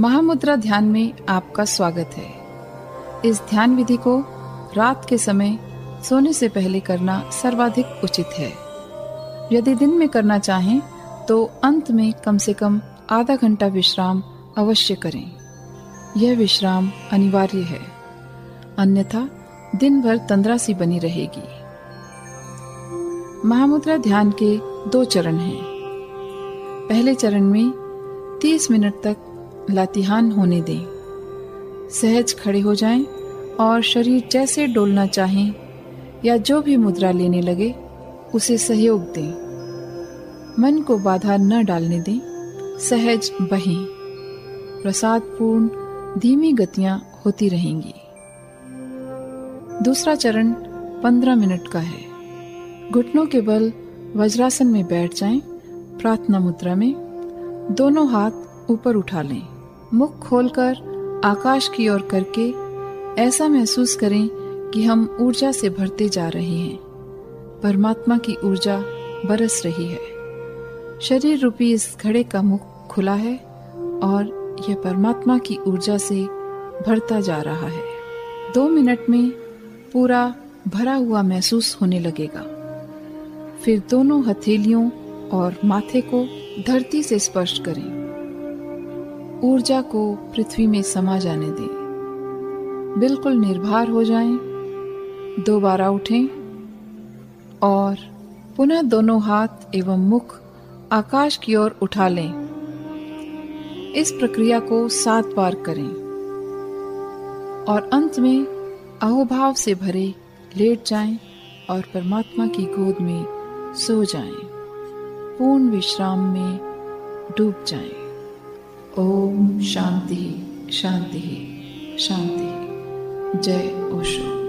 महामुद्रा ध्यान में आपका स्वागत है। इस ध्यान विधि को रात के समय सोने से पहले करना सर्वाधिक उचित है। यदि दिन में करना चाहें तो अंत में कम से कम आधा घंटा विश्राम अवश्य करें। यह विश्राम अनिवार्य है। अन्यथा दिन भर तंद्रा सी बनी रहेगी। महामुद्रा ध्यान के दो चरण हैं। पहले चरण में 30 मिनट तक लातिहान होने दें। सहज खड़े हो जाएँ और शरीर जैसे डोलना चाहें या जो भी मुद्रा लेने लगे उसे सहयोग दें। मन को बाधा न डालने दें सहज बहें। प्रसाद पूर्ण धीमी गतियाँ होती रहेंगी। दूसरा चरण पंद्रह मिनट का है। घुटनों के बल वज्रासन में बैठ जाएँ, प्रार्थना मुद्रा में दोनों हाथ ऊपर उठा लें। मुख खोलकर आकाश की ओर करके ऐसा महसूस करें कि हम ऊर्जा से भरते जा रहे हैं। परमात्मा की ऊर्जा बरस रही है। शरीर रूपी इस घड़े का मुख खुला है और यह परमात्मा की ऊर्जा से भरता जा रहा है। दो मिनट में पूरा भरा हुआ महसूस होने लगेगा। फिर दोनों हथेलियों और माथे को धरती से स्पर्श करें। ऊर्जा को पृथ्वी में समा जाने दें। बिल्कुल निर्भर हो जाएँ, दोबारा उठें और पुनः दोनों हाथ एवं मुख आकाश की ओर उठा लें। इस प्रक्रिया को सात बार करें और अंत में अहोभाव से भरे लेट जाएँ और परमात्मा की गोद में सो जाएँ, पूर्ण विश्राम में डूब जाएँ। ओम शांति शांति शांति। जय ओशो।